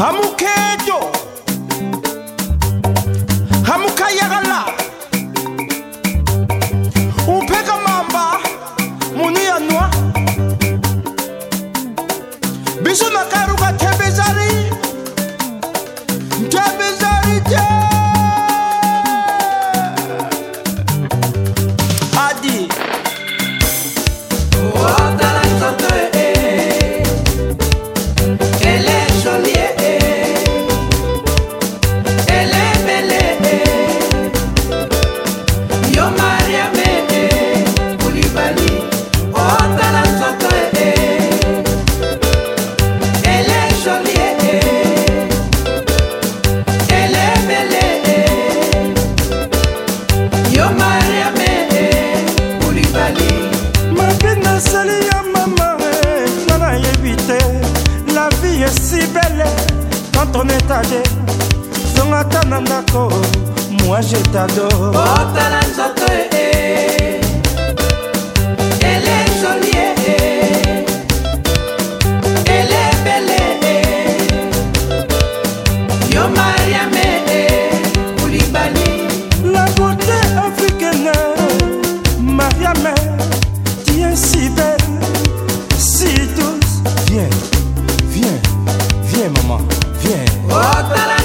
amukejo dans ton étagère zongata na ndako moi je tado otala nzoto ee ele jolie eh, eh. ele bele eh, yo mariame kulibali la beauté africaine mariame tu es si belle si douce viens viens viens maman Viens. Oh,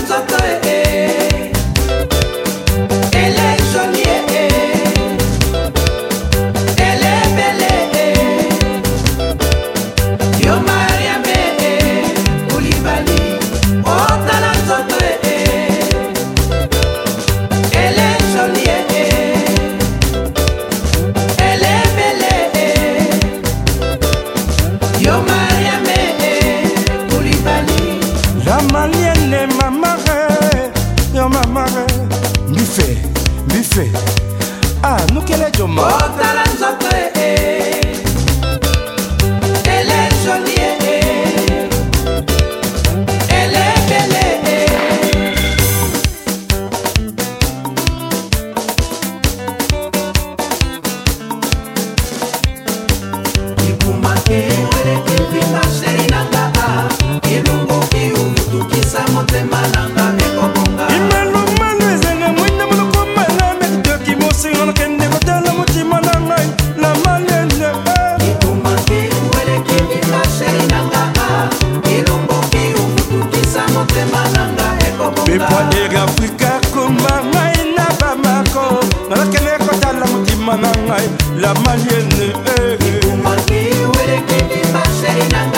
fe anukele ah, joma otala nzoto ee ele joli ee elebele ee ibumake afrika afrika koma ngai na bamako nalakende kotala motima na ngai la malienne ekumaki welekindi baseri na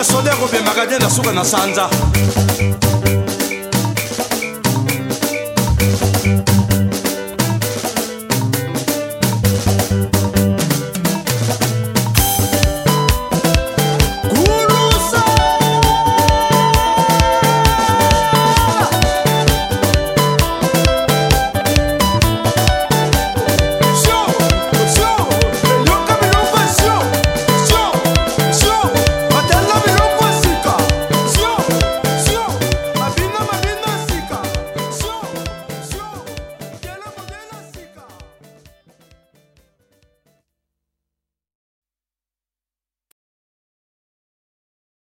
basoda kobembaka te na suka na sanza